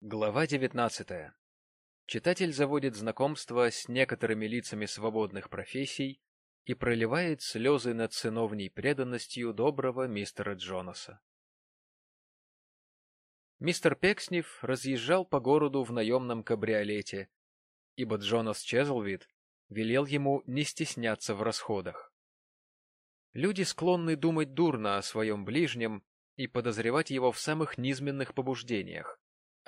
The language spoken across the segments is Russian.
Глава 19. Читатель заводит знакомство с некоторыми лицами свободных профессий и проливает слезы над сыновней преданностью доброго мистера Джонаса. Мистер Пекснев разъезжал по городу в наемном кабриолете, ибо Джонас Чезлвид велел ему не стесняться в расходах. Люди склонны думать дурно о своем ближнем и подозревать его в самых низменных побуждениях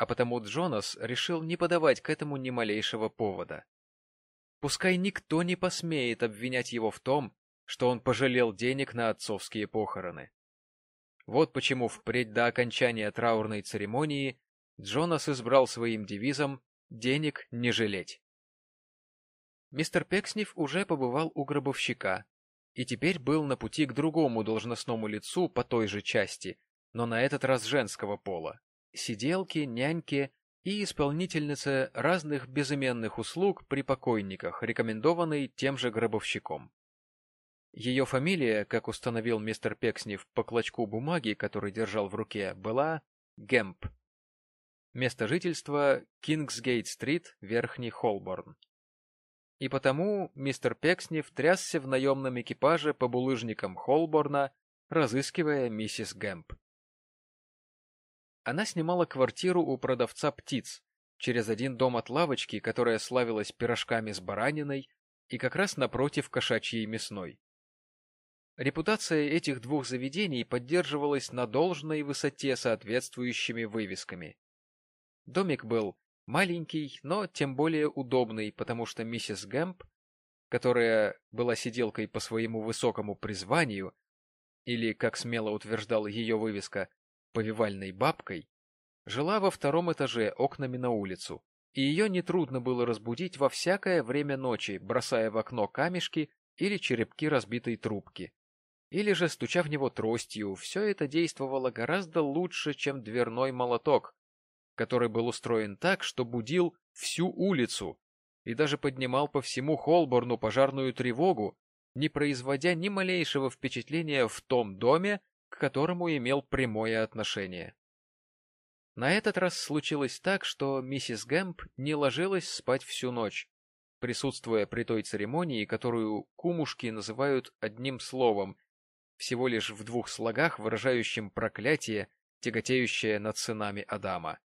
а потому Джонас решил не подавать к этому ни малейшего повода. Пускай никто не посмеет обвинять его в том, что он пожалел денег на отцовские похороны. Вот почему впредь до окончания траурной церемонии Джонас избрал своим девизом «денег не жалеть». Мистер Пекснев уже побывал у гробовщика и теперь был на пути к другому должностному лицу по той же части, но на этот раз женского пола сиделки, няньки и исполнительницы разных безыменных услуг при покойниках, рекомендованной тем же гробовщиком. Ее фамилия, как установил мистер Пекснев по клочку бумаги, который держал в руке, была Гемп. Место жительства — Кингсгейт-стрит, Верхний Холборн. И потому мистер Пекснев трясся в наемном экипаже по булыжникам Холборна, разыскивая миссис Гэмп. Она снимала квартиру у продавца птиц, через один дом от лавочки, которая славилась пирожками с бараниной, и как раз напротив кошачьей мясной. Репутация этих двух заведений поддерживалась на должной высоте соответствующими вывесками. Домик был маленький, но тем более удобный, потому что миссис Гэмп, которая была сиделкой по своему высокому призванию, или, как смело утверждала ее вывеска, повивальной бабкой, жила во втором этаже окнами на улицу, и ее нетрудно было разбудить во всякое время ночи, бросая в окно камешки или черепки разбитой трубки. Или же, стуча в него тростью, все это действовало гораздо лучше, чем дверной молоток, который был устроен так, что будил всю улицу и даже поднимал по всему Холборну пожарную тревогу, не производя ни малейшего впечатления в том доме, которому имел прямое отношение. На этот раз случилось так, что миссис Гэмп не ложилась спать всю ночь, присутствуя при той церемонии, которую кумушки называют одним словом, всего лишь в двух слогах, выражающим проклятие, тяготеющее над сынами Адама.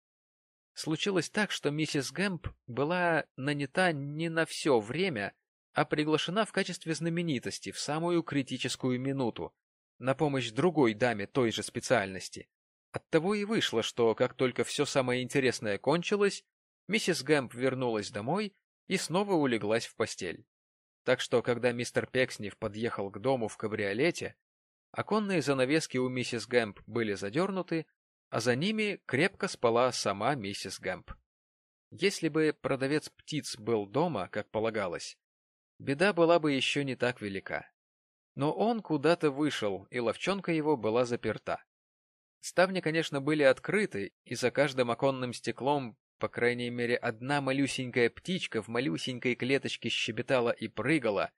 Случилось так, что миссис Гэмп была нанята не на все время, а приглашена в качестве знаменитости в самую критическую минуту, на помощь другой даме той же специальности. Оттого и вышло, что как только все самое интересное кончилось, миссис Гэмп вернулась домой и снова улеглась в постель. Так что, когда мистер Пекснев подъехал к дому в кабриолете, оконные занавески у миссис Гэмп были задернуты, а за ними крепко спала сама миссис Гэмп. Если бы продавец птиц был дома, как полагалось, беда была бы еще не так велика. Но он куда-то вышел, и ловчонка его была заперта. Ставни, конечно, были открыты, и за каждым оконным стеклом, по крайней мере, одна малюсенькая птичка в малюсенькой клеточке щебетала и прыгала,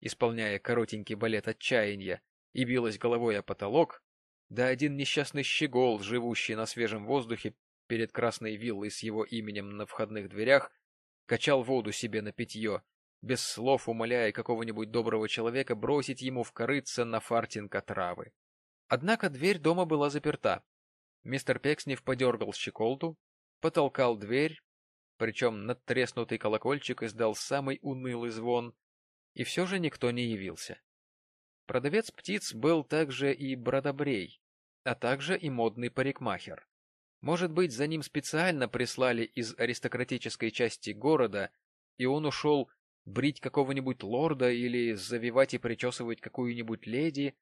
исполняя коротенький балет отчаяния, и билась головой о потолок, да один несчастный щегол, живущий на свежем воздухе перед красной виллой с его именем на входных дверях, качал воду себе на питье, без слов умоляя какого-нибудь доброго человека бросить ему в корыце на фартинг отравы. Однако дверь дома была заперта. Мистер Пекснев подергал щеколду, потолкал дверь, причем надтреснутый колокольчик издал самый унылый звон, и все же никто не явился. Продавец птиц был также и бродобрей, а также и модный парикмахер. Может быть, за ним специально прислали из аристократической части города, и он ушел брить какого-нибудь лорда или завивать и причесывать какую-нибудь леди.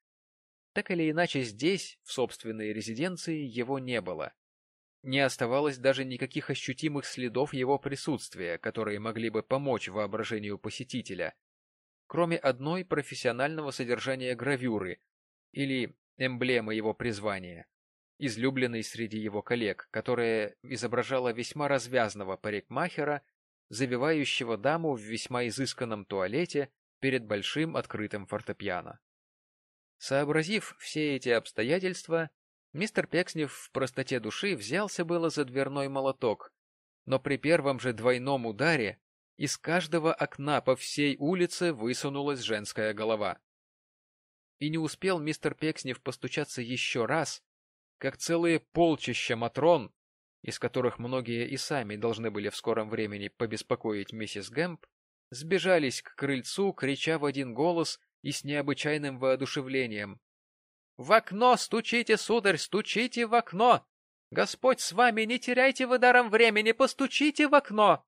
Так или иначе, здесь, в собственной резиденции, его не было. Не оставалось даже никаких ощутимых следов его присутствия, которые могли бы помочь воображению посетителя, кроме одной профессионального содержания гравюры или эмблемы его призвания, излюбленной среди его коллег, которая изображала весьма развязного парикмахера завивающего даму в весьма изысканном туалете перед большим открытым фортепиано. Сообразив все эти обстоятельства, мистер Пекснев в простоте души взялся было за дверной молоток, но при первом же двойном ударе из каждого окна по всей улице высунулась женская голова. И не успел мистер Пекснев постучаться еще раз, как целые полчища Матрон, из которых многие и сами должны были в скором времени побеспокоить миссис Гэмп, сбежались к крыльцу, крича в один голос и с необычайным воодушевлением. — В окно стучите, сударь, стучите в окно! Господь с вами, не теряйте вы даром времени, постучите в окно!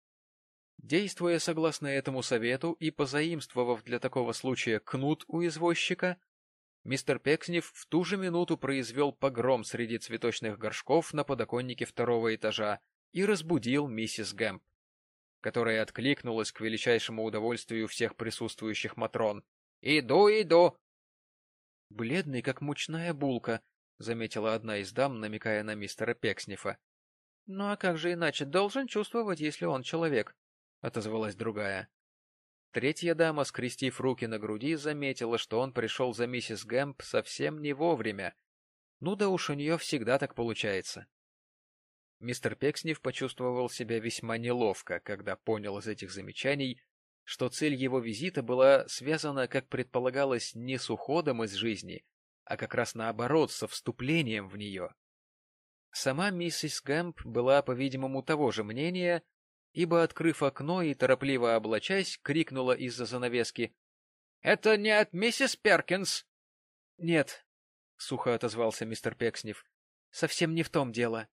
Действуя согласно этому совету и позаимствовав для такого случая кнут у извозчика, мистер Пекснев в ту же минуту произвел погром среди цветочных горшков на подоконнике второго этажа и разбудил миссис Гэмп которая откликнулась к величайшему удовольствию всех присутствующих Матрон. «Иду, иду!» «Бледный, как мучная булка», — заметила одна из дам, намекая на мистера Пекснифа. «Ну а как же иначе должен чувствовать, если он человек?» — отозвалась другая. Третья дама, скрестив руки на груди, заметила, что он пришел за миссис Гэмп совсем не вовремя. Ну да уж у нее всегда так получается. Мистер Пекснев почувствовал себя весьма неловко, когда понял из этих замечаний, что цель его визита была связана, как предполагалось, не с уходом из жизни, а как раз наоборот, со вступлением в нее. Сама миссис Гэмп была, по-видимому, того же мнения, ибо, открыв окно и торопливо облачаясь, крикнула из-за занавески «Это не от миссис Перкинс!» «Нет», — сухо отозвался мистер Пекснев, — «совсем не в том дело.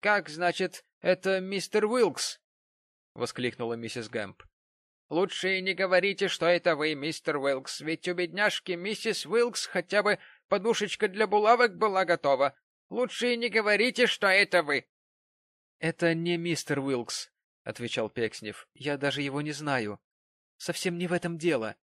— Как, значит, это мистер Уилкс? — воскликнула миссис Гэмп. — Лучше и не говорите, что это вы, мистер Уилкс, ведь у бедняжки миссис Уилкс хотя бы подушечка для булавок была готова. Лучше и не говорите, что это вы. — Это не мистер Уилкс, — отвечал Пекснев. — Я даже его не знаю. Совсем не в этом дело.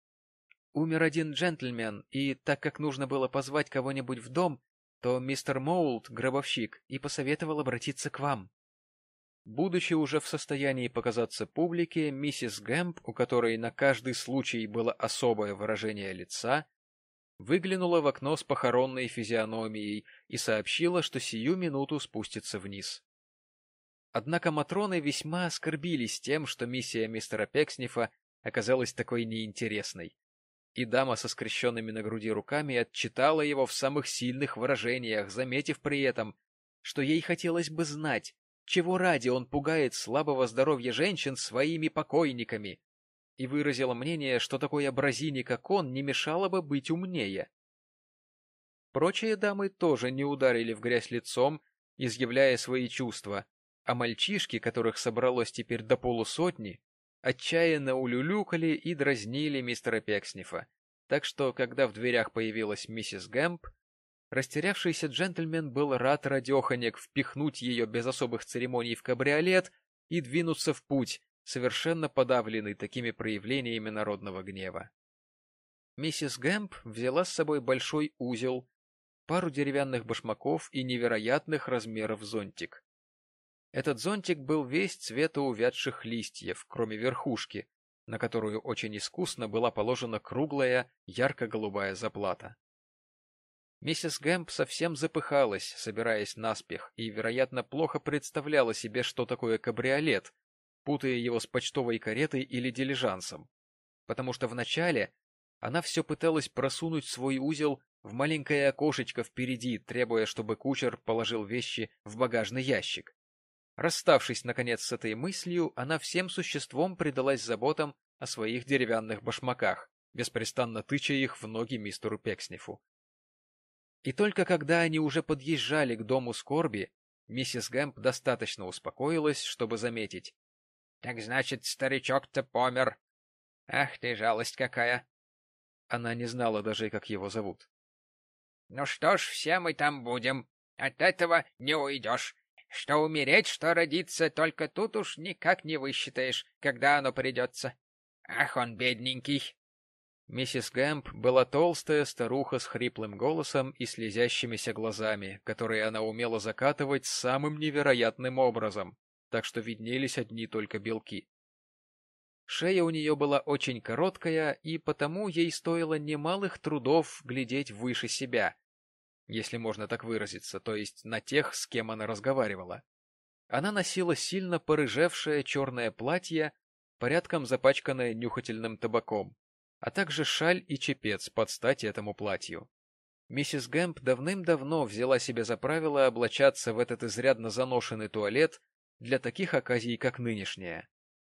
Умер один джентльмен, и так как нужно было позвать кого-нибудь в дом, то мистер Моулт, гробовщик, и посоветовал обратиться к вам. Будучи уже в состоянии показаться публике, миссис Гэмп, у которой на каждый случай было особое выражение лица, выглянула в окно с похоронной физиономией и сообщила, что сию минуту спустится вниз. Однако Матроны весьма оскорбились тем, что миссия мистера Пекснифа оказалась такой неинтересной и дама со скрещенными на груди руками отчитала его в самых сильных выражениях, заметив при этом, что ей хотелось бы знать, чего ради он пугает слабого здоровья женщин своими покойниками, и выразила мнение, что такой образине, как он, не мешало бы быть умнее. Прочие дамы тоже не ударили в грязь лицом, изъявляя свои чувства, а мальчишки, которых собралось теперь до полусотни, отчаянно улюлюкали и дразнили мистера Пекснифа. Так что, когда в дверях появилась миссис Гэмп, растерявшийся джентльмен был рад радеханек впихнуть ее без особых церемоний в кабриолет и двинуться в путь, совершенно подавленный такими проявлениями народного гнева. Миссис Гэмп взяла с собой большой узел, пару деревянных башмаков и невероятных размеров зонтик. Этот зонтик был весь цвета увядших листьев, кроме верхушки, на которую очень искусно была положена круглая, ярко-голубая заплата. Миссис Гэмп совсем запыхалась, собираясь наспех, и, вероятно, плохо представляла себе, что такое кабриолет, путая его с почтовой каретой или дилижансом, потому что вначале она все пыталась просунуть свой узел в маленькое окошечко впереди, требуя, чтобы кучер положил вещи в багажный ящик. Расставшись, наконец, с этой мыслью, она всем существом предалась заботам о своих деревянных башмаках, беспрестанно тыча их в ноги мистеру Пекснифу. И только когда они уже подъезжали к дому скорби, миссис Гэмп достаточно успокоилась, чтобы заметить. — Так значит, старичок-то помер. Ах ты, жалость какая! Она не знала даже, как его зовут. — Ну что ж, все мы там будем. От этого не уйдешь. Что умереть, что родиться, только тут уж никак не высчитаешь, когда оно придется. Ах, он бедненький!» Миссис Гэмп была толстая старуха с хриплым голосом и слезящимися глазами, которые она умела закатывать самым невероятным образом, так что виднелись одни только белки. Шея у нее была очень короткая, и потому ей стоило немалых трудов глядеть выше себя, если можно так выразиться, то есть на тех, с кем она разговаривала. Она носила сильно порыжевшее черное платье, порядком запачканное нюхательным табаком, а также шаль и чепец под стать этому платью. Миссис Гэмп давным-давно взяла себе за правило облачаться в этот изрядно заношенный туалет для таких оказий, как нынешняя.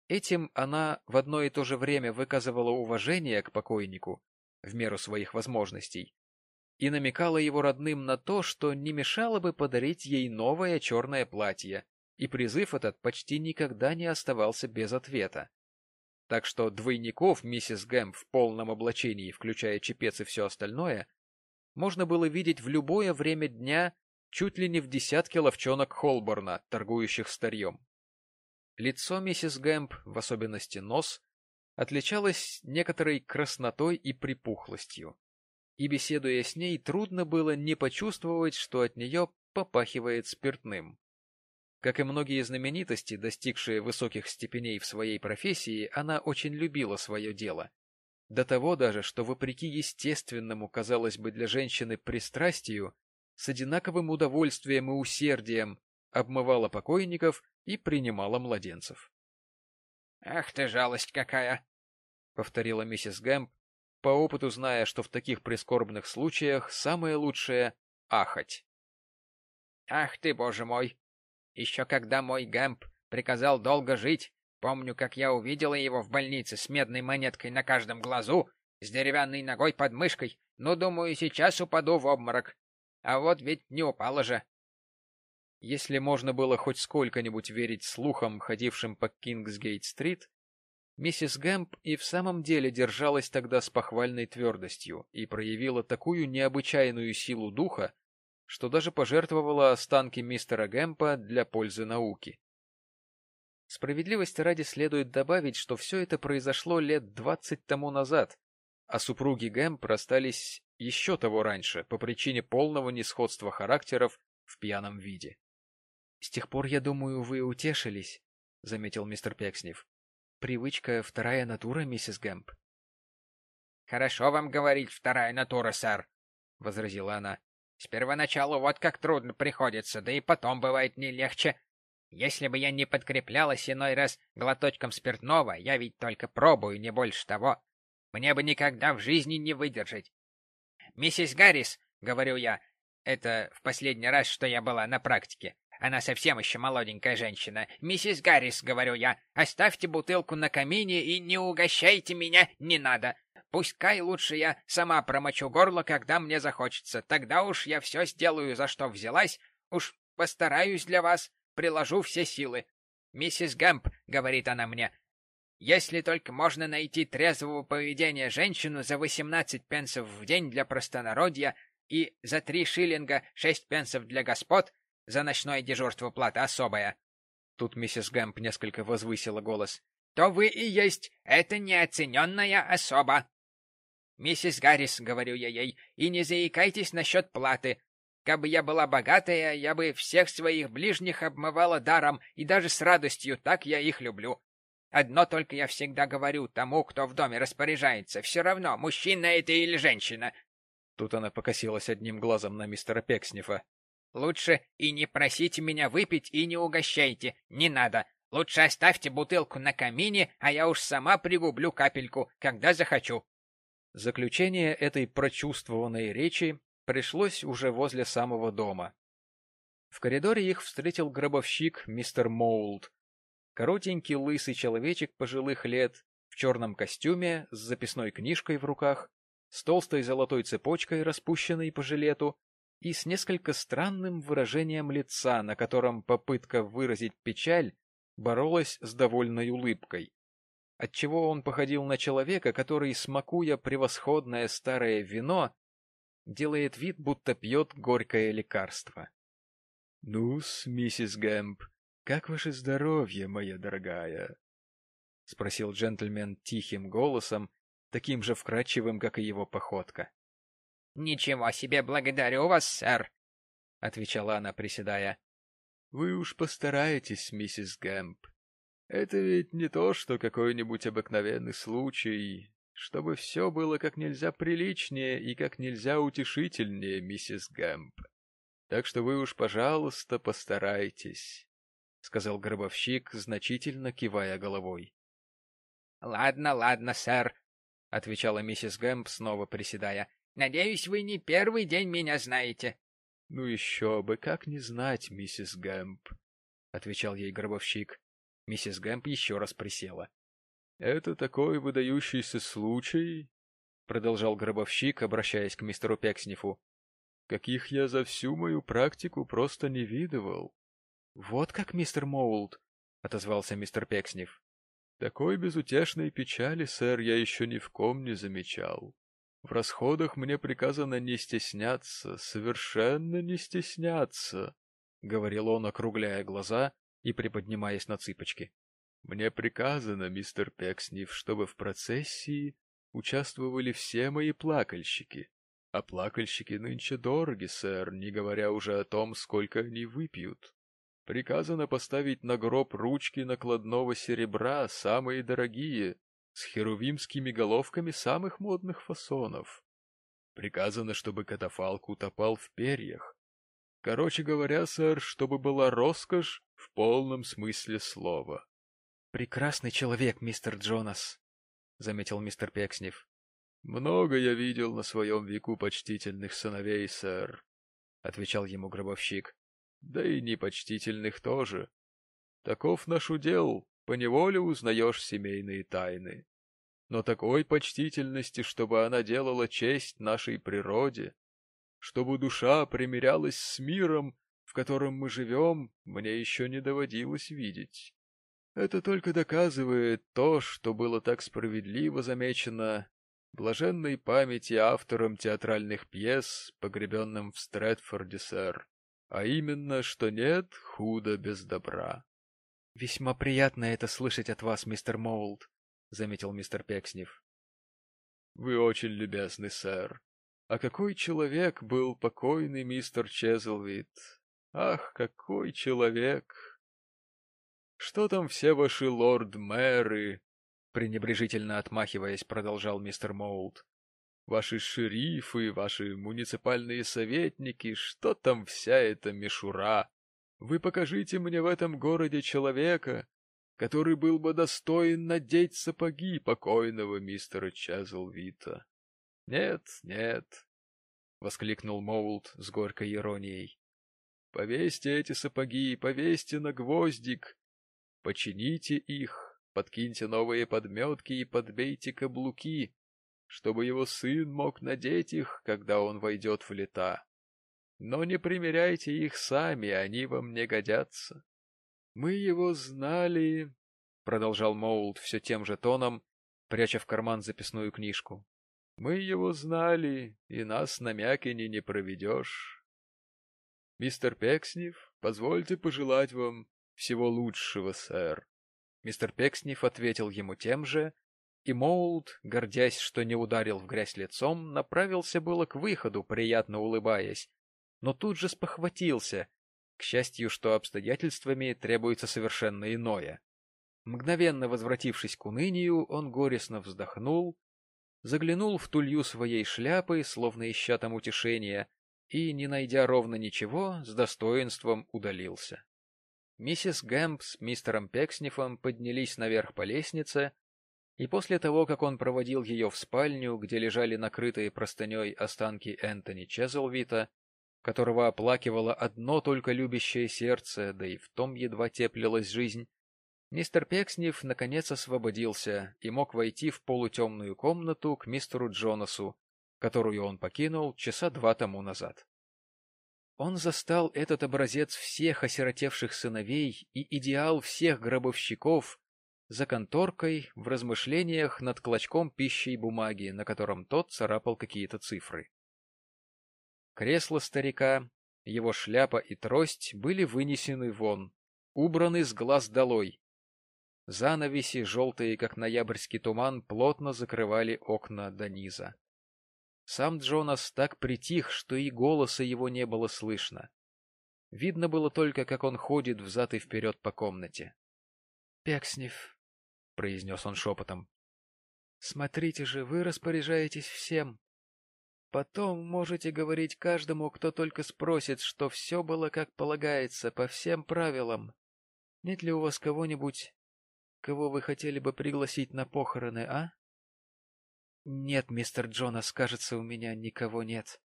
Этим она в одно и то же время выказывала уважение к покойнику в меру своих возможностей и намекала его родным на то, что не мешало бы подарить ей новое черное платье, и призыв этот почти никогда не оставался без ответа. Так что двойников миссис Гэмп в полном облачении, включая чепец и все остальное, можно было видеть в любое время дня чуть ли не в десятке ловчонок Холборна, торгующих старьем. Лицо миссис Гэмп, в особенности нос, отличалось некоторой краснотой и припухлостью, и, беседуя с ней, трудно было не почувствовать, что от нее попахивает спиртным. Как и многие знаменитости, достигшие высоких степеней в своей профессии, она очень любила свое дело. До того даже, что, вопреки естественному, казалось бы, для женщины пристрастию, с одинаковым удовольствием и усердием обмывала покойников и принимала младенцев. — Ах ты жалость какая! — повторила миссис Гэмп, по опыту зная, что в таких прискорбных случаях самое лучшее — ахать. — Ах ты, боже мой! Еще когда мой Гэмп приказал долго жить, помню, как я увидела его в больнице с медной монеткой на каждом глазу, с деревянной ногой под мышкой, ну, думаю, сейчас упаду в обморок. А вот ведь не упала же. Если можно было хоть сколько-нибудь верить слухам, ходившим по Кингсгейт-стрит, миссис Гэмп и в самом деле держалась тогда с похвальной твердостью и проявила такую необычайную силу духа, что даже пожертвовала останки мистера Гэмпа для пользы науки. Справедливости ради следует добавить, что все это произошло лет двадцать тому назад, а супруги Гэмп расстались еще того раньше по причине полного несходства характеров в пьяном виде. — С тех пор, я думаю, вы утешились, — заметил мистер Пекснев. — Привычка — вторая натура, миссис Гэмп. — Хорошо вам говорить «вторая натура», сэр, — возразила она. — С первоначалу вот как трудно приходится, да и потом бывает не легче. Если бы я не подкреплялась иной раз глоточком спиртного, я ведь только пробую, не больше того. Мне бы никогда в жизни не выдержать. — Миссис Гаррис, — говорю я, — это в последний раз, что я была на практике. Она совсем еще молоденькая женщина. Миссис Гаррис, говорю я, оставьте бутылку на камине и не угощайте меня, не надо. Пускай лучше я сама промочу горло, когда мне захочется. Тогда уж я все сделаю, за что взялась. Уж постараюсь для вас, приложу все силы. Миссис Гэмп, говорит она мне, если только можно найти трезвого поведения женщину за восемнадцать пенсов в день для простонародья и за три шиллинга шесть пенсов для господ, за ночное дежурство плата особая. Тут миссис Гэмп несколько возвысила голос. То вы и есть эта неоцененная особа. Миссис Гаррис, говорю я ей, и не заикайтесь насчет платы. Кабы я была богатая, я бы всех своих ближних обмывала даром, и даже с радостью, так я их люблю. Одно только я всегда говорю тому, кто в доме распоряжается, все равно, мужчина это или женщина. Тут она покосилась одним глазом на мистера Пекснифа. Лучше и не просите меня выпить, и не угощайте. Не надо. Лучше оставьте бутылку на камине, а я уж сама пригублю капельку, когда захочу. Заключение этой прочувствованной речи пришлось уже возле самого дома. В коридоре их встретил гробовщик мистер Моулд. Коротенький лысый человечек пожилых лет, в черном костюме, с записной книжкой в руках, с толстой золотой цепочкой, распущенной по жилету, и с несколько странным выражением лица, на котором попытка выразить печаль боролась с довольной улыбкой, отчего он походил на человека, который, смакуя превосходное старое вино, делает вид, будто пьет горькое лекарство. — Ну-с, миссис Гэмп, как ваше здоровье, моя дорогая? — спросил джентльмен тихим голосом, таким же вкрадчивым, как и его походка. — Ничего себе, благодарю вас, сэр, — отвечала она, приседая. — Вы уж постараетесь, миссис Гэмп. Это ведь не то, что какой-нибудь обыкновенный случай, чтобы все было как нельзя приличнее и как нельзя утешительнее, миссис Гэмп. Так что вы уж, пожалуйста, постарайтесь. сказал гробовщик, значительно кивая головой. — Ладно, ладно, сэр, — отвечала миссис Гэмп, снова приседая. — Надеюсь, вы не первый день меня знаете. — Ну еще бы, как не знать, миссис Гэмп, — отвечал ей гробовщик. Миссис Гэмп еще раз присела. — Это такой выдающийся случай, — продолжал гробовщик, обращаясь к мистеру Пекснифу, — каких я за всю мою практику просто не видывал. — Вот как, мистер Моулд, — отозвался мистер Пекснев. — Такой безутешной печали, сэр, я еще ни в ком не замечал. В расходах мне приказано не стесняться, совершенно не стесняться, — говорил он, округляя глаза и приподнимаясь на цыпочки. — Мне приказано, мистер Пекснев, чтобы в процессии участвовали все мои плакальщики. А плакальщики нынче дороги, сэр, не говоря уже о том, сколько они выпьют. Приказано поставить на гроб ручки накладного серебра, самые дорогие, с херувимскими головками самых модных фасонов. Приказано, чтобы катафалк утопал в перьях. Короче говоря, сэр, чтобы была роскошь в полном смысле слова. — Прекрасный человек, мистер Джонас, — заметил мистер Пекснев. — Много я видел на своем веку почтительных сыновей, сэр, — отвечал ему гробовщик. — Да и непочтительных тоже. Таков наш удел, поневоле узнаешь семейные тайны. Но такой почтительности, чтобы она делала честь нашей природе, чтобы душа примирялась с миром, в котором мы живем, мне еще не доводилось видеть. Это только доказывает то, что было так справедливо замечено блаженной памяти автором театральных пьес, погребенным в Стрэдфорде, сэр, а именно, что нет худа без добра. — Весьма приятно это слышать от вас, мистер Моулд, — заметил мистер Пекснев. — Вы очень любезны, сэр. А какой человек был покойный мистер Чезлвид? Ах, какой человек! Что там все ваши лорд-мэры? пренебрежительно отмахиваясь, продолжал мистер Моулд. Ваши шерифы, ваши муниципальные советники, что там вся эта мишура? Вы покажите мне в этом городе человека, который был бы достоин надеть сапоги покойного мистера Чазлвита. — Нет, нет, — воскликнул Моулд с горькой иронией. — Повесьте эти сапоги, повесьте на гвоздик, Почините их, подкиньте новые подметки и подбейте каблуки, чтобы его сын мог надеть их, когда он войдет в лета. Но не примеряйте их сами, они вам не годятся. Мы его знали, — продолжал Моулд все тем же тоном, пряча в карман записную книжку. Мы его знали, и нас на мякине не проведешь. Мистер Пекснев, позвольте пожелать вам всего лучшего, сэр. Мистер Пекснев ответил ему тем же, и Моулд, гордясь, что не ударил в грязь лицом, направился было к выходу, приятно улыбаясь, но тут же спохватился, к счастью, что обстоятельствами требуется совершенно иное. Мгновенно возвратившись к унынию, он горестно вздохнул, заглянул в тулью своей шляпы, словно ища там утешения, и, не найдя ровно ничего, с достоинством удалился. Миссис Гэмп с мистером Пекснифом поднялись наверх по лестнице, и после того, как он проводил ее в спальню, где лежали накрытые простыней останки Энтони Чезлвита, которого оплакивало одно только любящее сердце, да и в том едва теплилась жизнь, мистер Пекснев наконец освободился и мог войти в полутемную комнату к мистеру Джонасу, которую он покинул часа два тому назад. Он застал этот образец всех осиротевших сыновей и идеал всех гробовщиков за конторкой в размышлениях над клочком пищи и бумаги, на котором тот царапал какие-то цифры. Кресло старика, его шляпа и трость были вынесены вон, убраны с глаз долой. Занавеси, желтые, как ноябрьский туман, плотно закрывали окна до низа. Сам Джонас так притих, что и голоса его не было слышно. Видно было только, как он ходит взад и вперед по комнате. — Пекснев, — произнес он шепотом, — смотрите же, вы распоряжаетесь всем. Потом можете говорить каждому, кто только спросит, что все было как полагается, по всем правилам. Нет ли у вас кого-нибудь, кого вы хотели бы пригласить на похороны, а? Нет, мистер Джонас, кажется, у меня никого нет.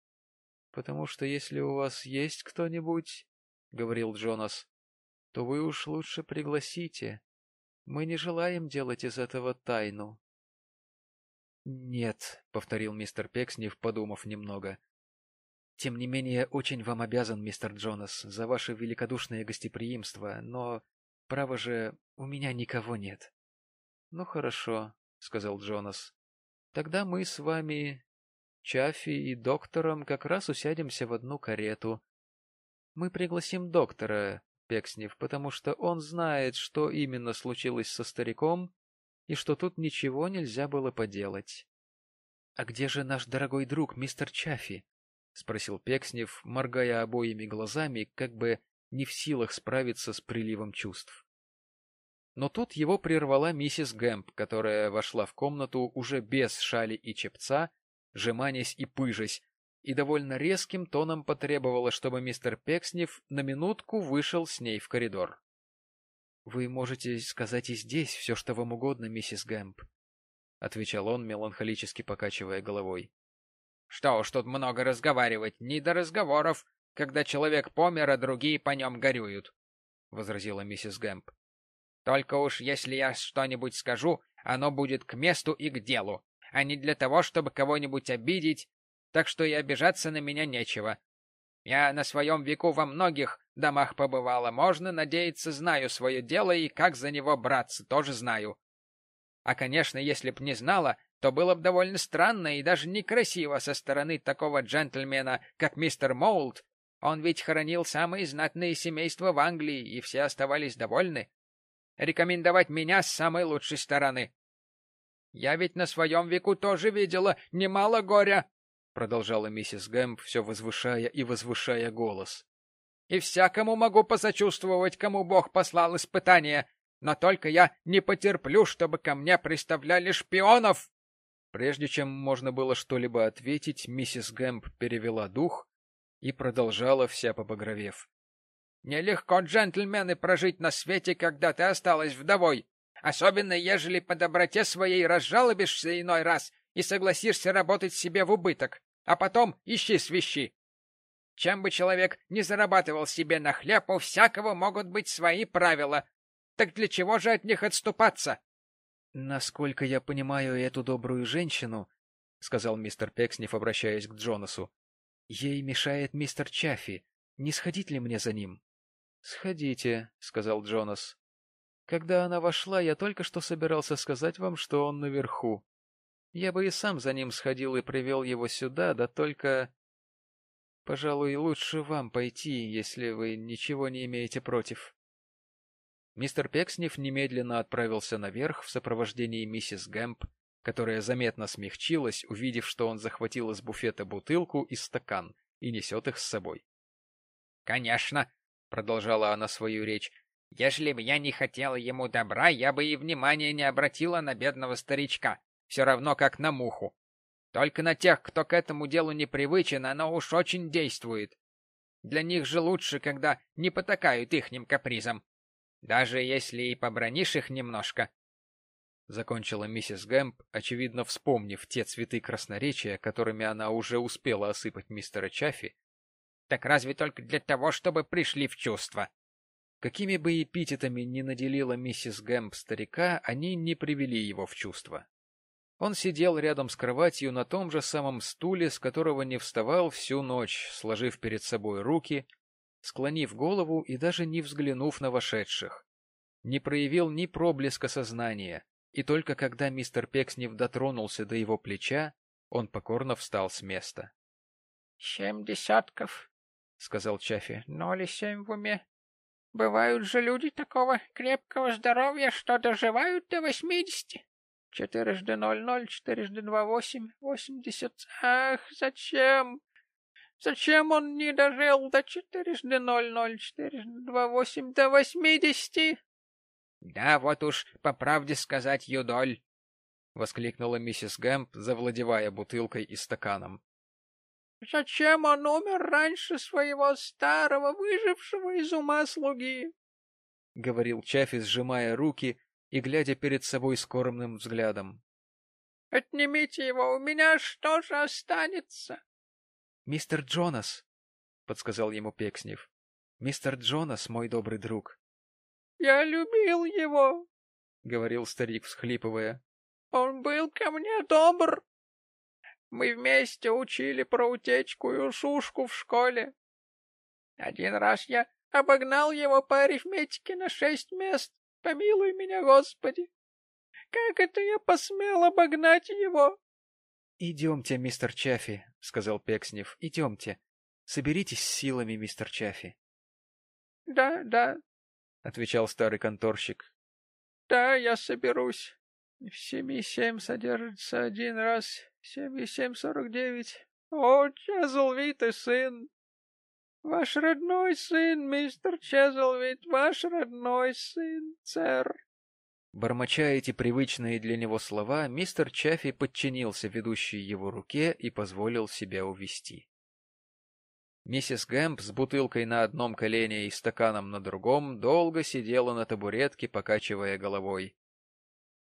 Потому что если у вас есть кто-нибудь, — говорил Джонас, — то вы уж лучше пригласите. Мы не желаем делать из этого тайну. — Нет, — повторил мистер Пекснев, подумав немного. — Тем не менее, очень вам обязан, мистер Джонас, за ваше великодушное гостеприимство, но, право же, у меня никого нет. — Ну, хорошо, — сказал Джонас. — Тогда мы с вами, Чаффи и доктором, как раз усядемся в одну карету. Мы пригласим доктора, Пекснев, потому что он знает, что именно случилось со стариком и что тут ничего нельзя было поделать. — А где же наш дорогой друг, мистер Чаффи? — спросил Пекснев, моргая обоими глазами, как бы не в силах справиться с приливом чувств. Но тут его прервала миссис Гэмп, которая вошла в комнату уже без шали и чепца, жеманясь и пыжась, и довольно резким тоном потребовала, чтобы мистер Пекснев на минутку вышел с ней в коридор. — Вы можете сказать и здесь все, что вам угодно, миссис Гэмп, — отвечал он, меланхолически покачивая головой. — Что уж тут много разговаривать, не до разговоров, когда человек помер, а другие по нем горюют, — возразила миссис Гэмп. — Только уж если я что-нибудь скажу, оно будет к месту и к делу, а не для того, чтобы кого-нибудь обидеть так что и обижаться на меня нечего. Я на своем веку во многих домах побывала, можно надеяться, знаю свое дело и как за него браться, тоже знаю. А, конечно, если б не знала, то было бы довольно странно и даже некрасиво со стороны такого джентльмена, как мистер Моулт. Он ведь хоронил самые знатные семейства в Англии, и все оставались довольны. Рекомендовать меня с самой лучшей стороны. Я ведь на своем веку тоже видела немало горя, продолжала миссис Гэмп, все возвышая и возвышая голос. И всякому могу посочувствовать, кому Бог послал испытание, но только я не потерплю, чтобы ко мне приставляли шпионов. Прежде чем можно было что-либо ответить, миссис Гэмп перевела дух и продолжала вся побагровев. Нелегко, джентльмены, прожить на свете, когда ты осталась вдовой, особенно ежели по доброте своей разжалобишься иной раз и согласишься работать себе в убыток а потом ищи свищи. Чем бы человек не зарабатывал себе на хлеб, у всякого могут быть свои правила. Так для чего же от них отступаться? — Насколько я понимаю эту добрую женщину, — сказал мистер Пекснев, обращаясь к Джонасу, — ей мешает мистер Чаффи. Не сходить ли мне за ним? — Сходите, — сказал Джонас. Когда она вошла, я только что собирался сказать вам, что он наверху. Я бы и сам за ним сходил и привел его сюда, да только... Пожалуй, лучше вам пойти, если вы ничего не имеете против. Мистер Пекснев немедленно отправился наверх в сопровождении миссис Гэмп, которая заметно смягчилась, увидев, что он захватил из буфета бутылку и стакан и несет их с собой. — Конечно, — продолжала она свою речь, — если бы я не хотела ему добра, я бы и внимания не обратила на бедного старичка все равно как на муху. Только на тех, кто к этому делу не привычен, оно уж очень действует. Для них же лучше, когда не потакают ихним капризам. Даже если и побронишь их немножко. Закончила миссис Гэмп, очевидно вспомнив те цветы красноречия, которыми она уже успела осыпать мистера Чаффи. Так разве только для того, чтобы пришли в чувство. Какими бы эпитетами ни наделила миссис Гэмп старика, они не привели его в чувство. Он сидел рядом с кроватью на том же самом стуле, с которого не вставал всю ночь, сложив перед собой руки, склонив голову и даже не взглянув на вошедших. Не проявил ни проблеска сознания, и только когда мистер Пекснев дотронулся до его плеча, он покорно встал с места. — Семь десятков, — сказал Чаффи, — ноль и семь в уме. Бывают же люди такого крепкого здоровья, что доживают до восьмидесяти. Четырежды ноль ноль, четырежды два восемь, восемьдесят. Ах, зачем? Зачем он не дожил до четырежды ноль ноль, четырежды два восемь, до восьмидесяти? — Да, вот уж, по правде сказать, юдоль! — воскликнула миссис Гэмп, завладевая бутылкой и стаканом. — Зачем он умер раньше своего старого, выжившего из ума слуги? говорил Чаффи, сжимая руки и глядя перед собой скорбным взглядом. — Отнимите его, у меня что же останется? — Мистер Джонас, — подсказал ему Пекснев. — Мистер Джонас, мой добрый друг. — Я любил его, — говорил старик, всхлипывая. — Он был ко мне добр. Мы вместе учили про утечку и ушушку в школе. Один раз я обогнал его по арифметике на шесть мест. Помилуй меня, Господи! Как это я посмел обогнать его? — Идемте, мистер Чаффи, — сказал Пекснев, — идемте. Соберитесь с силами, мистер Чаффи. — Да, да, — отвечал старый конторщик. — Да, я соберусь. В семи семь содержится один раз, семь и семь сорок девять. О, и сын! Ваш родной сын, мистер Чезлвит, ваш родной сын, сэр. Бормоча эти привычные для него слова, мистер Чаффи подчинился ведущей его руке и позволил себя увести. Миссис Гэмп с бутылкой на одном колене и стаканом на другом долго сидела на табуретке, покачивая головой.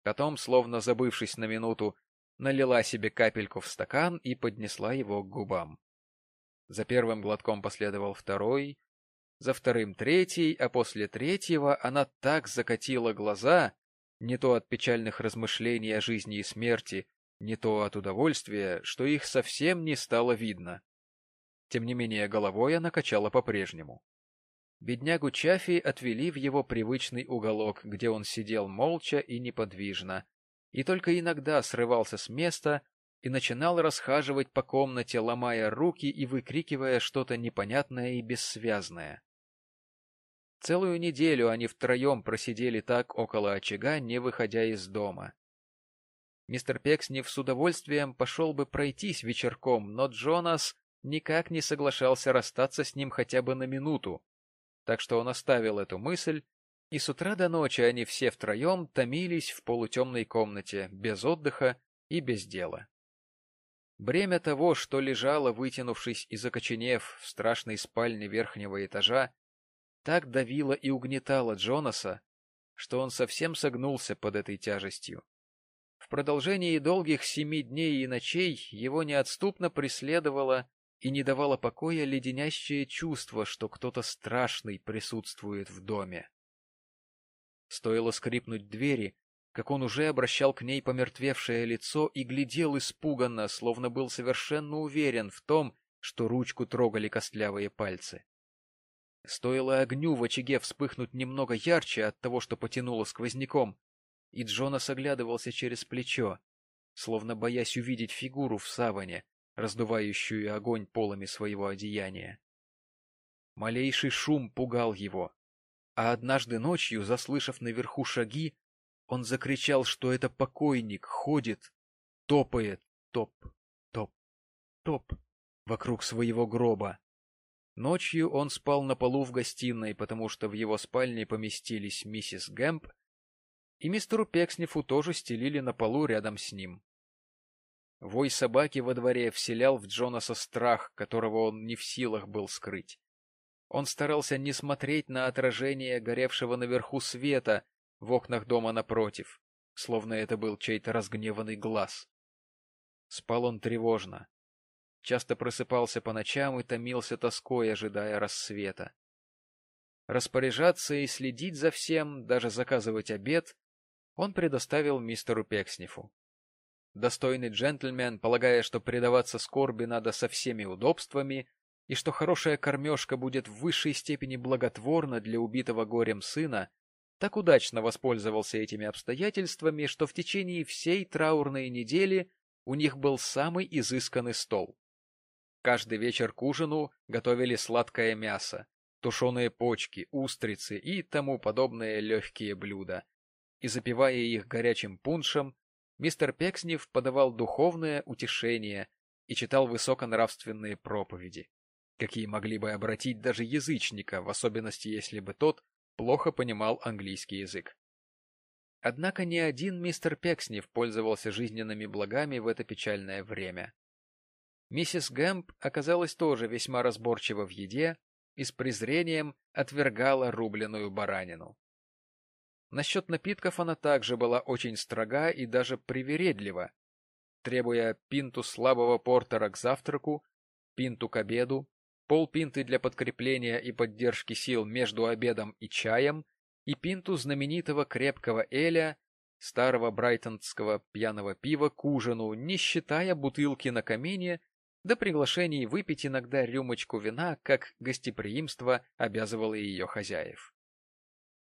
Потом, словно забывшись на минуту, налила себе капельку в стакан и поднесла его к губам. За первым глотком последовал второй, за вторым третий, а после третьего она так закатила глаза, не то от печальных размышлений о жизни и смерти, не то от удовольствия, что их совсем не стало видно. Тем не менее головой она качала по-прежнему. Беднягу Чафи отвели в его привычный уголок, где он сидел молча и неподвижно, и только иногда срывался с места и начинал расхаживать по комнате, ломая руки и выкрикивая что-то непонятное и бессвязное. Целую неделю они втроем просидели так около очага, не выходя из дома. Мистер Пекснев с удовольствием пошел бы пройтись вечерком, но Джонас никак не соглашался расстаться с ним хотя бы на минуту, так что он оставил эту мысль, и с утра до ночи они все втроем томились в полутемной комнате, без отдыха и без дела. Бремя того, что лежало, вытянувшись и закоченев в страшной спальне верхнего этажа, так давило и угнетало Джонаса, что он совсем согнулся под этой тяжестью. В продолжении долгих семи дней и ночей его неотступно преследовало и не давало покоя леденящее чувство, что кто-то страшный присутствует в доме. Стоило скрипнуть двери, как он уже обращал к ней помертвевшее лицо и глядел испуганно, словно был совершенно уверен в том, что ручку трогали костлявые пальцы. Стоило огню в очаге вспыхнуть немного ярче от того, что потянуло сквозняком, и Джонас оглядывался через плечо, словно боясь увидеть фигуру в саване, раздувающую огонь полами своего одеяния. Малейший шум пугал его, а однажды ночью, заслышав наверху шаги, он закричал, что это покойник ходит, топает, топ, топ, топ вокруг своего гроба. Ночью он спал на полу в гостиной, потому что в его спальне поместились миссис Гэмп, и мистеру Пекснифу тоже стелили на полу рядом с ним. Вой собаки во дворе вселял в Джонаса страх, которого он не в силах был скрыть. Он старался не смотреть на отражение горевшего наверху света в окнах дома напротив, словно это был чей-то разгневанный глаз. Спал он тревожно. Часто просыпался по ночам и томился тоской, ожидая рассвета. Распоряжаться и следить за всем, даже заказывать обед, он предоставил мистеру Пекснифу. Достойный джентльмен, полагая, что предаваться скорби надо со всеми удобствами, и что хорошая кормежка будет в высшей степени благотворна для убитого горем сына, так удачно воспользовался этими обстоятельствами, что в течение всей траурной недели у них был самый изысканный стол. Каждый вечер к ужину готовили сладкое мясо, тушеные почки, устрицы и тому подобные легкие блюда, и, запивая их горячим пуншем, Мистер Пекснев подавал духовное утешение и читал высоконравственные проповеди, какие могли бы обратить даже язычника, в особенности если бы тот плохо понимал английский язык. Однако ни один мистер Пекснев пользовался жизненными благами в это печальное время. Миссис Гэмп оказалась тоже весьма разборчива в еде и с презрением отвергала рубленую баранину. Насчет напитков она также была очень строга и даже привередлива, требуя пинту слабого портера к завтраку, пинту к обеду, полпинты для подкрепления и поддержки сил между обедом и чаем и пинту знаменитого крепкого эля, старого брайтонского пьяного пива к ужину, не считая бутылки на камине до приглашений выпить иногда рюмочку вина, как гостеприимство обязывало ее хозяев.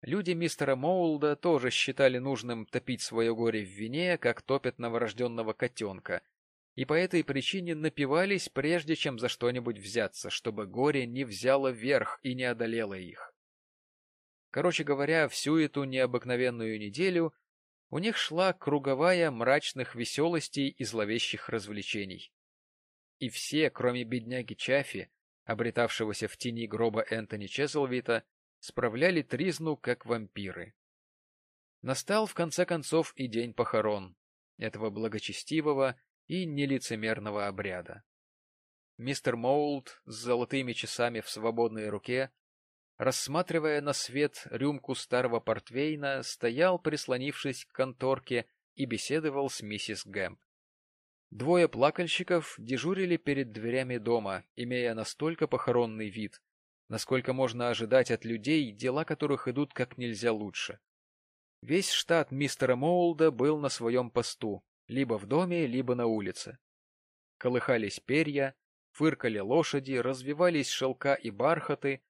Люди мистера Моулда тоже считали нужным топить свое горе в вине, как топят новорожденного котенка, и по этой причине напивались, прежде чем за что-нибудь взяться, чтобы горе не взяло верх и не одолело их. Короче говоря, всю эту необыкновенную неделю у них шла круговая мрачных веселостей и зловещих развлечений. И все, кроме бедняги Чаффи, обретавшегося в тени гроба Энтони Чезлвита, справляли тризну, как вампиры. Настал, в конце концов, и день похорон этого благочестивого и нелицемерного обряда. Мистер Моулд с золотыми часами в свободной руке, рассматривая на свет рюмку старого портвейна, стоял, прислонившись к конторке, и беседовал с миссис Гэмп. Двое плакальщиков дежурили перед дверями дома, имея настолько похоронный вид, насколько можно ожидать от людей, дела которых идут как нельзя лучше. Весь штат мистера Моулда был на своем посту, либо в доме, либо на улице. Колыхались перья, фыркали лошади, развивались шелка и бархаты.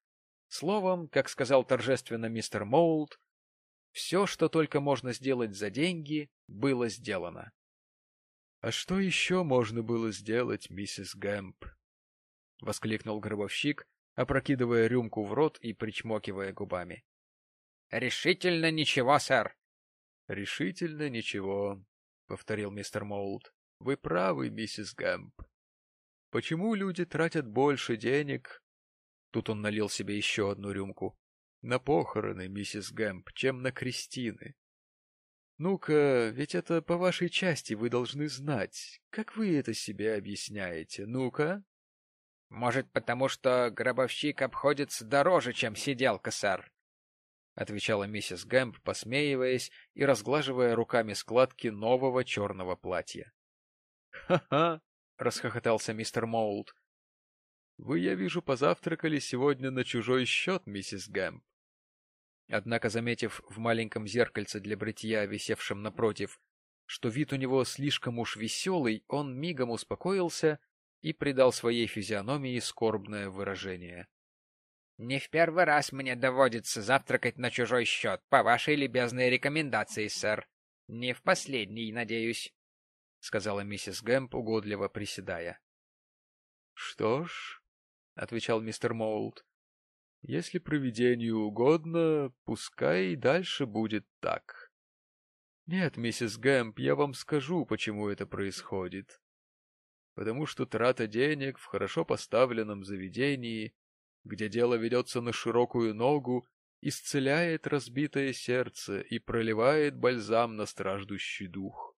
Словом, как сказал торжественно мистер Моулд, все, что только можно сделать за деньги, было сделано. — А что еще можно было сделать, миссис Гэмп? — воскликнул гробовщик, опрокидывая рюмку в рот и причмокивая губами. — Решительно ничего, сэр. — Решительно ничего, — повторил мистер Моулд. — Вы правы, миссис Гэмп. Почему люди тратят больше денег? Тут он налил себе еще одну рюмку. На похороны, миссис Гэмп, чем на крестины. Ну-ка, ведь это по вашей части вы должны знать. Как вы это себе объясняете? Ну-ка. — Может, потому что гробовщик обходится дороже, чем сиделка, сэр? — отвечала миссис Гэмп, посмеиваясь и разглаживая руками складки нового черного платья. «Ха — расхохотался мистер Моулд. — Вы, я вижу, позавтракали сегодня на чужой счет, миссис Гэмп. Однако, заметив в маленьком зеркальце для бритья, висевшем напротив, что вид у него слишком уж веселый, он мигом успокоился и придал своей физиономии скорбное выражение. — Не в первый раз мне доводится завтракать на чужой счет, по вашей любезной рекомендации, сэр. Не в последний, надеюсь, — сказала миссис Гэмп, угодливо приседая. — Что ж, — отвечал мистер Моулд, — если провидению угодно, пускай и дальше будет так. Нет, миссис Гэмп, я вам скажу, почему это происходит потому что трата денег в хорошо поставленном заведении, где дело ведется на широкую ногу, исцеляет разбитое сердце и проливает бальзам на страждущий дух.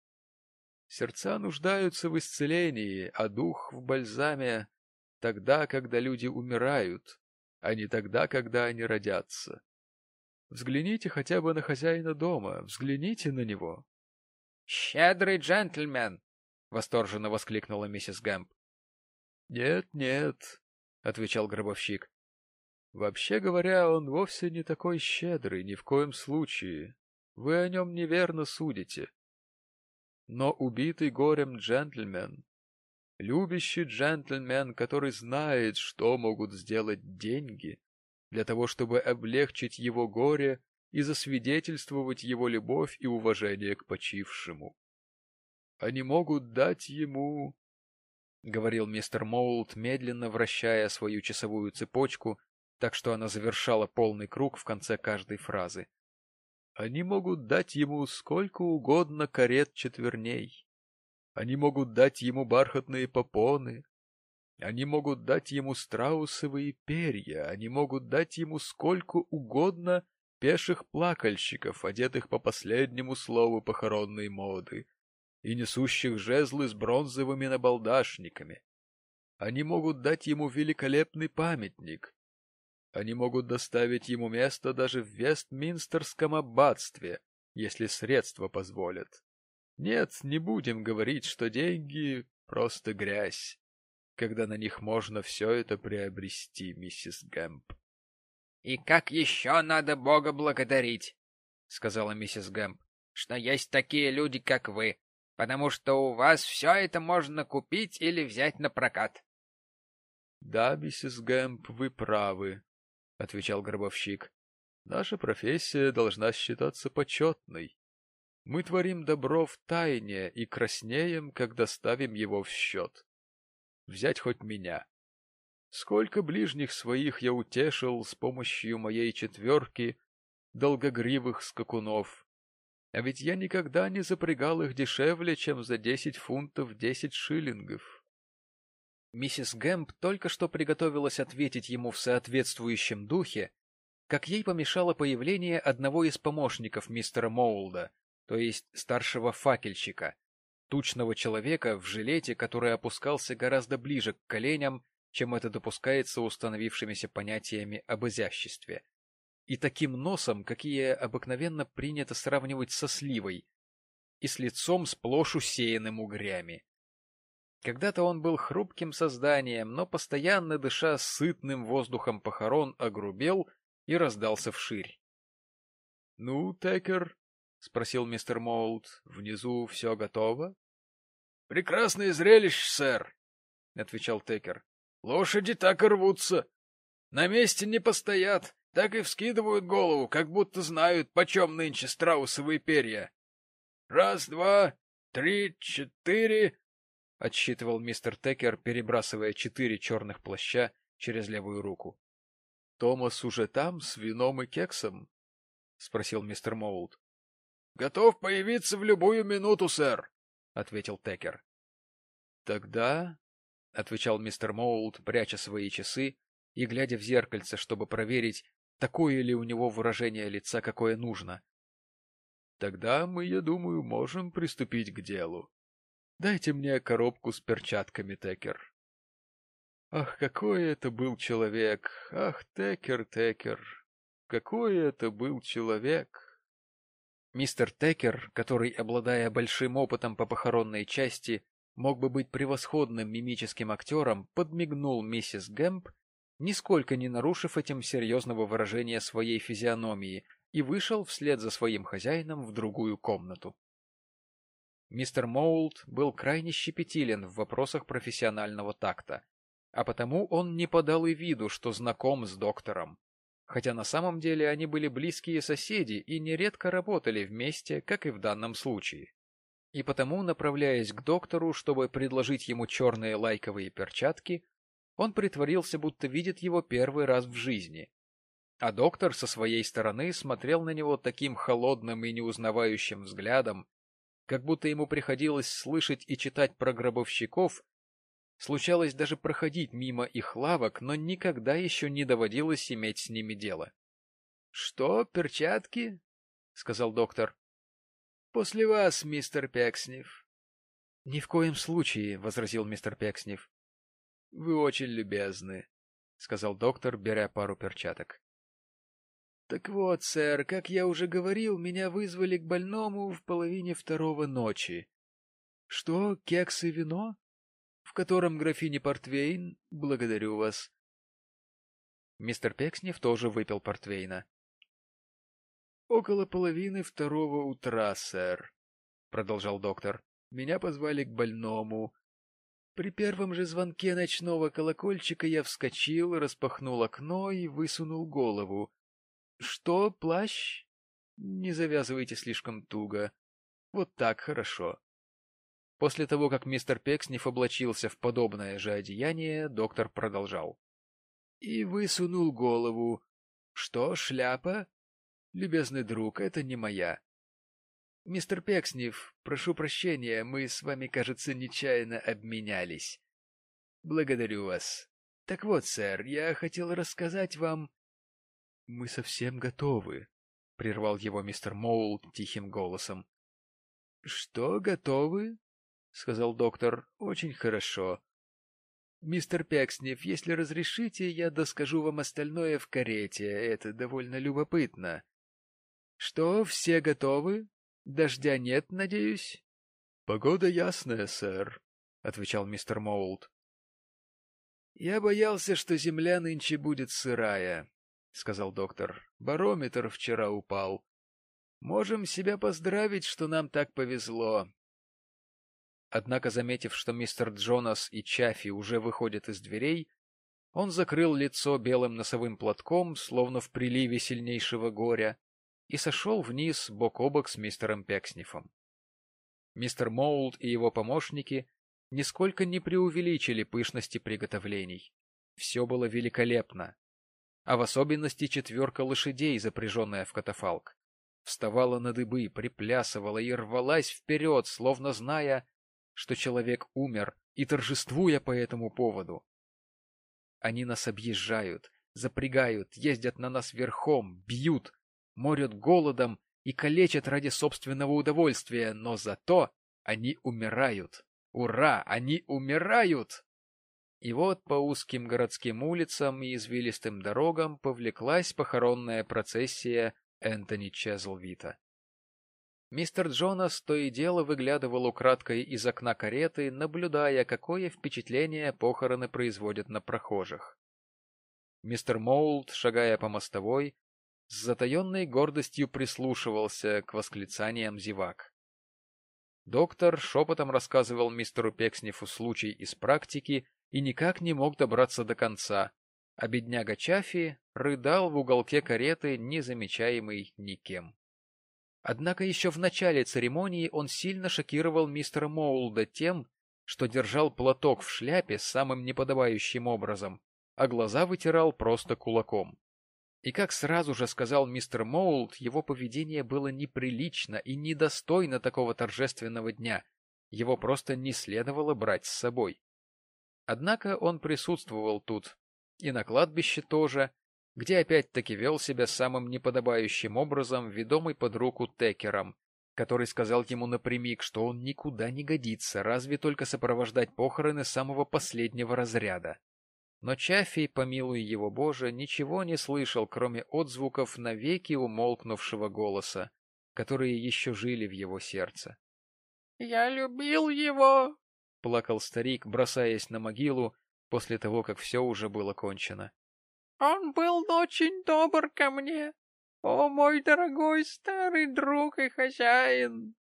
Сердца нуждаются в исцелении, а дух в бальзаме тогда, когда люди умирают, а не тогда, когда они родятся. Взгляните хотя бы на хозяина дома, взгляните на него. — Щедрый джентльмен! — восторженно воскликнула миссис Гэмп. «Нет, нет», — отвечал гробовщик. «Вообще говоря, он вовсе не такой щедрый, ни в коем случае. Вы о нем неверно судите. Но убитый горем джентльмен, любящий джентльмен, который знает, что могут сделать деньги, для того, чтобы облегчить его горе и засвидетельствовать его любовь и уважение к почившему. Они могут дать ему... — говорил мистер Моулт, медленно вращая свою часовую цепочку, так что она завершала полный круг в конце каждой фразы. Они могут дать ему сколько угодно карет четверней. Они могут дать ему бархатные попоны. Они могут дать ему страусовые перья. Они могут дать ему сколько угодно пеших плакальщиков, одетых по последнему слову похоронной моды и несущих жезлы с бронзовыми набалдашниками. Они могут дать ему великолепный памятник. Они могут доставить ему место даже в Вестминстерском аббатстве, если средства позволят. Нет, не будем говорить, что деньги — просто грязь, когда на них можно все это приобрести, миссис Гэмп. — И как еще надо Бога благодарить, — сказала миссис Гэмп, — что есть такие люди, как вы, потому что у вас все это можно купить или взять на прокат. — Да, миссис Гэмп, вы правы, — отвечал гробовщик. — Наша профессия должна считаться почетной. Мы творим добро в тайне и краснеем, когда ставим его в счет. Взять хоть меня. Сколько ближних своих я утешил с помощью моей четверки долгогривых скакунов. А ведь я никогда не запрягал их дешевле, чем за десять фунтов десять шиллингов. Миссис Гэмп только что приготовилась ответить ему в соответствующем духе, как ей помешало появление одного из помощников мистера Моулда, то есть старшего факельщика, тучного человека в жилете, который опускался гораздо ближе к коленям, чем это допускается установившимися понятиями об изяществе, и таким носом, какие обыкновенно принято сравнивать со сливой, и с лицом сплошь усеянным угрями. Когда-то он был хрупким созданием, но постоянно дыша сытным воздухом похорон огрубел и раздался вширь. — Ну, Текер, — спросил мистер Моулд. — Внизу все готово? — Прекрасное зрелище, сэр, — отвечал Текер. — Лошади так и рвутся. На месте не постоят, так и вскидывают голову, как будто знают, почем нынче страусовые перья. — Раз, два, три, четыре, — отсчитывал мистер Текер, перебрасывая четыре черных плаща через левую руку. — Томас уже там, с вином и кексом? — спросил мистер Моулд. Готов появиться в любую минуту, сэр, — ответил Текер. — Тогда, — отвечал мистер Моулд, пряча свои часы и глядя в зеркальце, чтобы проверить, такое ли у него выражение лица, какое нужно. — Тогда мы, я думаю, можем приступить к делу. Дайте мне коробку с перчатками, Текер. Ах, какой это был человек! Ах, Текер, Текер! Какой это был человек! Мистер Текер, который, обладая большим опытом по похоронной части, мог бы быть превосходным мимическим актером, подмигнул миссис Гэмп, нисколько не нарушив этим серьезного выражения своей физиономии, и вышел вслед за своим хозяином в другую комнату. Мистер Моулд был крайне щепетилен в вопросах профессионального такта, а потому он не подал и виду, что знаком с доктором хотя на самом деле они были близкие соседи и нередко работали вместе, как и в данном случае. И потому, направляясь к доктору, чтобы предложить ему черные лайковые перчатки, он притворился, будто видит его первый раз в жизни. А доктор со своей стороны смотрел на него таким холодным и неузнавающим взглядом, как будто ему приходилось слышать и читать про гробовщиков Случалось даже проходить мимо их лавок, но никогда еще не доводилось иметь с ними дело. — Что, перчатки? — сказал доктор. — После вас, мистер Пекснев. — Ни в коем случае, — возразил мистер Пекснев. — Вы очень любезны, — сказал доктор, беря пару перчаток. — Так вот, сэр, как я уже говорил, меня вызвали к больному в половине второго ночи. — Что, кекс и вино? в котором графине Портвейн. Благодарю вас. Мистер Пекснев тоже выпил Портвейна. — Около половины второго утра, сэр, — продолжал доктор. — Меня позвали к больному. При первом же звонке ночного колокольчика я вскочил, распахнул окно и высунул голову. — Что, плащ? Не завязывайте слишком туго. Вот так хорошо. После того, как мистер Пекснев облачился в подобное же одеяние, доктор продолжал. — И высунул голову. — Что, шляпа? — Любезный друг, это не моя. — Мистер Пекснев, прошу прощения, мы с вами, кажется, нечаянно обменялись. — Благодарю вас. Так вот, сэр, я хотел рассказать вам... — Мы совсем готовы, — прервал его мистер Моул тихим голосом. — Что, готовы? — сказал доктор. — Очень хорошо. Мистер Пекснев, если разрешите, я доскажу вам остальное в карете, это довольно любопытно. Что, все готовы? Дождя нет, надеюсь? — Погода ясная, сэр, — отвечал мистер Моулд. — Я боялся, что земля нынче будет сырая, — сказал доктор. — Барометр вчера упал. Можем себя поздравить, что нам так повезло. Однако, заметив, что мистер Джонас и Чаффи уже выходят из дверей, он закрыл лицо белым носовым платком, словно в приливе сильнейшего горя, и сошел вниз бок о бок с мистером Пекснифом. Мистер Моулд и его помощники нисколько не преувеличили пышности приготовлений. Все было великолепно, а в особенности четверка лошадей, запряженная в катафалк. Вставала на дыбы, приплясывала и рвалась вперед, словно зная, что человек умер, и торжествуя по этому поводу. Они нас объезжают, запрягают, ездят на нас верхом, бьют, морят голодом и калечат ради собственного удовольствия, но зато они умирают. Ура, они умирают! И вот по узким городским улицам и извилистым дорогам повлеклась похоронная процессия Энтони Чезлвита. Мистер Джонас то и дело выглядывал украдкой из окна кареты, наблюдая, какое впечатление похороны производят на прохожих. Мистер Моулд, шагая по мостовой, с затаенной гордостью прислушивался к восклицаниям зевак. Доктор шепотом рассказывал мистеру Пекснифу случай из практики и никак не мог добраться до конца, а бедняга Чаффи рыдал в уголке кареты, незамечаемый никем. Однако еще в начале церемонии он сильно шокировал мистера Моулда тем, что держал платок в шляпе самым неподобающим образом, а глаза вытирал просто кулаком. И как сразу же сказал мистер Моулд, его поведение было неприлично и недостойно такого торжественного дня. Его просто не следовало брать с собой. Однако он присутствовал тут, и на кладбище тоже, где опять-таки вел себя самым неподобающим образом, ведомый под руку Текером, который сказал ему напрямик, что он никуда не годится, разве только сопровождать похороны самого последнего разряда. Но Чаффи, помилуй его Боже, ничего не слышал, кроме отзвуков навеки умолкнувшего голоса, которые еще жили в его сердце. — Я любил его! — плакал старик, бросаясь на могилу после того, как все уже было кончено. — Он был очень добр ко мне. О, мой дорогой старый друг и хозяин!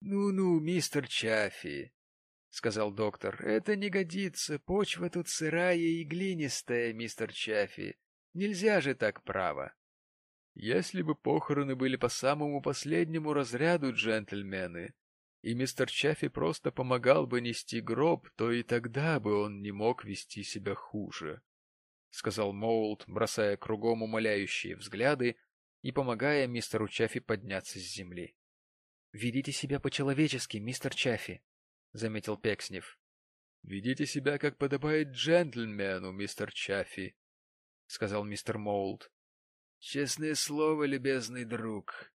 Ну — Ну-ну, мистер Чаффи, — сказал доктор. — Это не годится. Почва тут сырая и глинистая, мистер Чаффи. Нельзя же так право. — Если бы похороны были по самому последнему разряду, джентльмены, и мистер Чаффи просто помогал бы нести гроб, то и тогда бы он не мог вести себя хуже, — сказал Моулд, бросая кругом умоляющие взгляды и помогая мистеру Чаффи подняться с земли. — Ведите себя по-человечески, мистер Чаффи, — заметил Пекснев. — Ведите себя, как подобает джентльмену, мистер Чаффи, — сказал мистер Моулд. — Честное слово, любезный друг, —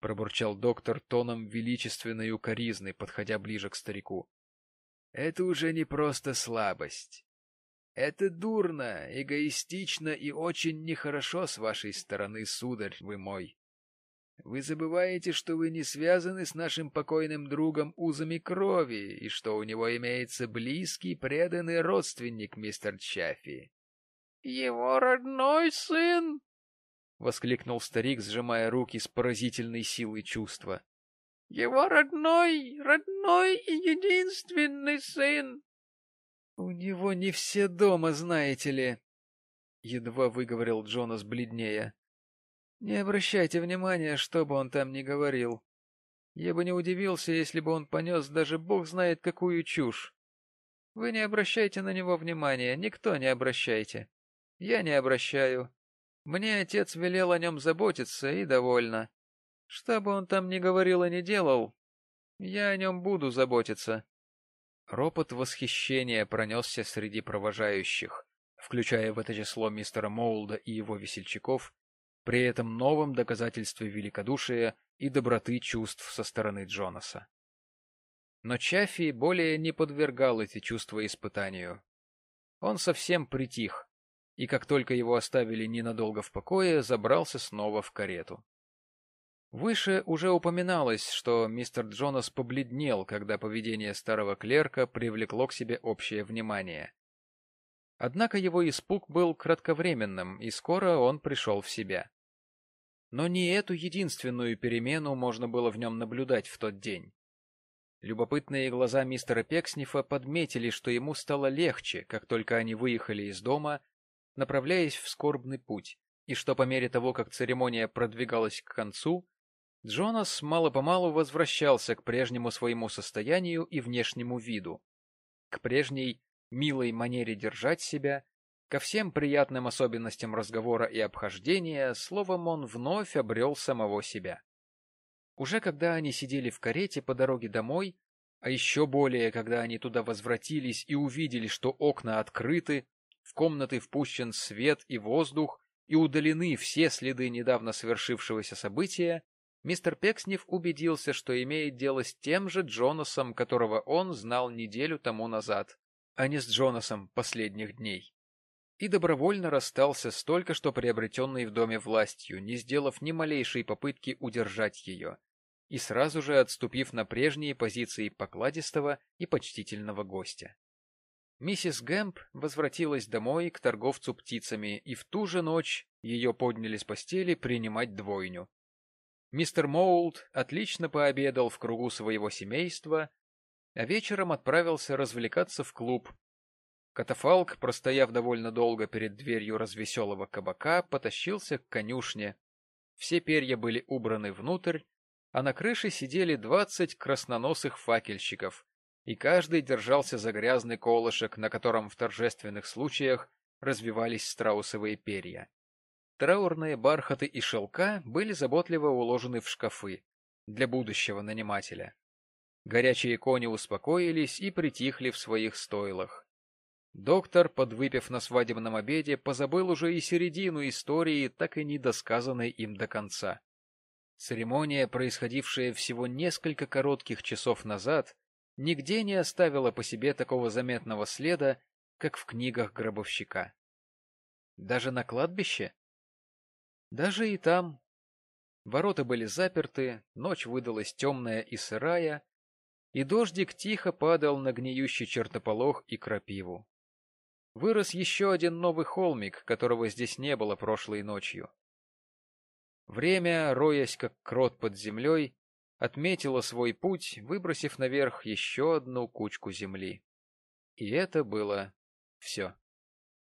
пробурчал доктор тоном величественной укоризны, подходя ближе к старику. — Это уже не просто слабость. Это дурно, эгоистично и очень нехорошо с вашей стороны, сударь вы мой. Вы забываете, что вы не связаны с нашим покойным другом узами крови, и что у него имеется близкий, преданный родственник, мистер Чаффи. — Его родной сын! — воскликнул старик, сжимая руки с поразительной силой чувства. — Его родной, родной и единственный сын! — У него не все дома, знаете ли, — едва выговорил Джонас бледнее. Не обращайте внимания, что бы он там ни говорил. Я бы не удивился, если бы он понес даже бог знает какую чушь. Вы не обращайте на него внимания, никто не обращайте. Я не обращаю. Мне отец велел о нем заботиться, и довольно. Что бы он там ни говорил и ни делал, я о нем буду заботиться. Ропот восхищения пронесся среди провожающих, включая в это число мистера Моулда и его весельчаков, при этом новом доказательстве великодушия и доброты чувств со стороны Джонаса. Но Чаффи более не подвергал эти чувства испытанию. он совсем притих, и как только его оставили ненадолго в покое, забрался снова в карету. Выше уже упоминалось, что мистер Джонас побледнел, когда поведение старого клерка привлекло к себе общее внимание. Однако его испуг был кратковременным, и скоро он пришел в себя. Но не эту единственную перемену можно было в нем наблюдать в тот день. Любопытные глаза мистера Пекснифа подметили, что ему стало легче, как только они выехали из дома, направляясь в скорбный путь, и что по мере того, как церемония продвигалась к концу, Джонас мало-помалу возвращался к прежнему своему состоянию и внешнему виду, к прежней милой манере держать себя, ко всем приятным особенностям разговора и обхождения, словом, он вновь обрел самого себя. Уже когда они сидели в карете по дороге домой, а еще более, когда они туда возвратились и увидели, что окна открыты, в комнаты впущен свет и воздух, и удалены все следы недавно совершившегося события, мистер Пекснев убедился, что имеет дело с тем же Джонасом, которого он знал неделю тому назад, а не с Джонасом последних дней. И добровольно расстался с только что приобретенной в доме властью, не сделав ни малейшей попытки удержать ее, и сразу же отступив на прежние позиции покладистого и почтительного гостя. Миссис Гэмп возвратилась домой к торговцу птицами, и в ту же ночь ее подняли с постели принимать двойню. Мистер Моулд отлично пообедал в кругу своего семейства а вечером отправился развлекаться в клуб. Катафалк, простояв довольно долго перед дверью развеселого кабака, потащился к конюшне. Все перья были убраны внутрь, а на крыше сидели двадцать красноносых факельщиков, и каждый держался за грязный колышек, на котором в торжественных случаях развивались страусовые перья. Траурные бархаты и шелка были заботливо уложены в шкафы для будущего нанимателя. Горячие кони успокоились и притихли в своих стойлах. Доктор, подвыпив на свадебном обеде, позабыл уже и середину истории, так и недосказанной им до конца. Церемония, происходившая всего несколько коротких часов назад, нигде не оставила по себе такого заметного следа, как в книгах гробовщика. Даже на кладбище? Даже и там. Ворота были заперты, ночь выдалась темная и сырая, и дождик тихо падал на гниющий чертополох и крапиву. Вырос еще один новый холмик, которого здесь не было прошлой ночью. Время, роясь как крот под землей, отметило свой путь, выбросив наверх еще одну кучку земли. И это было все.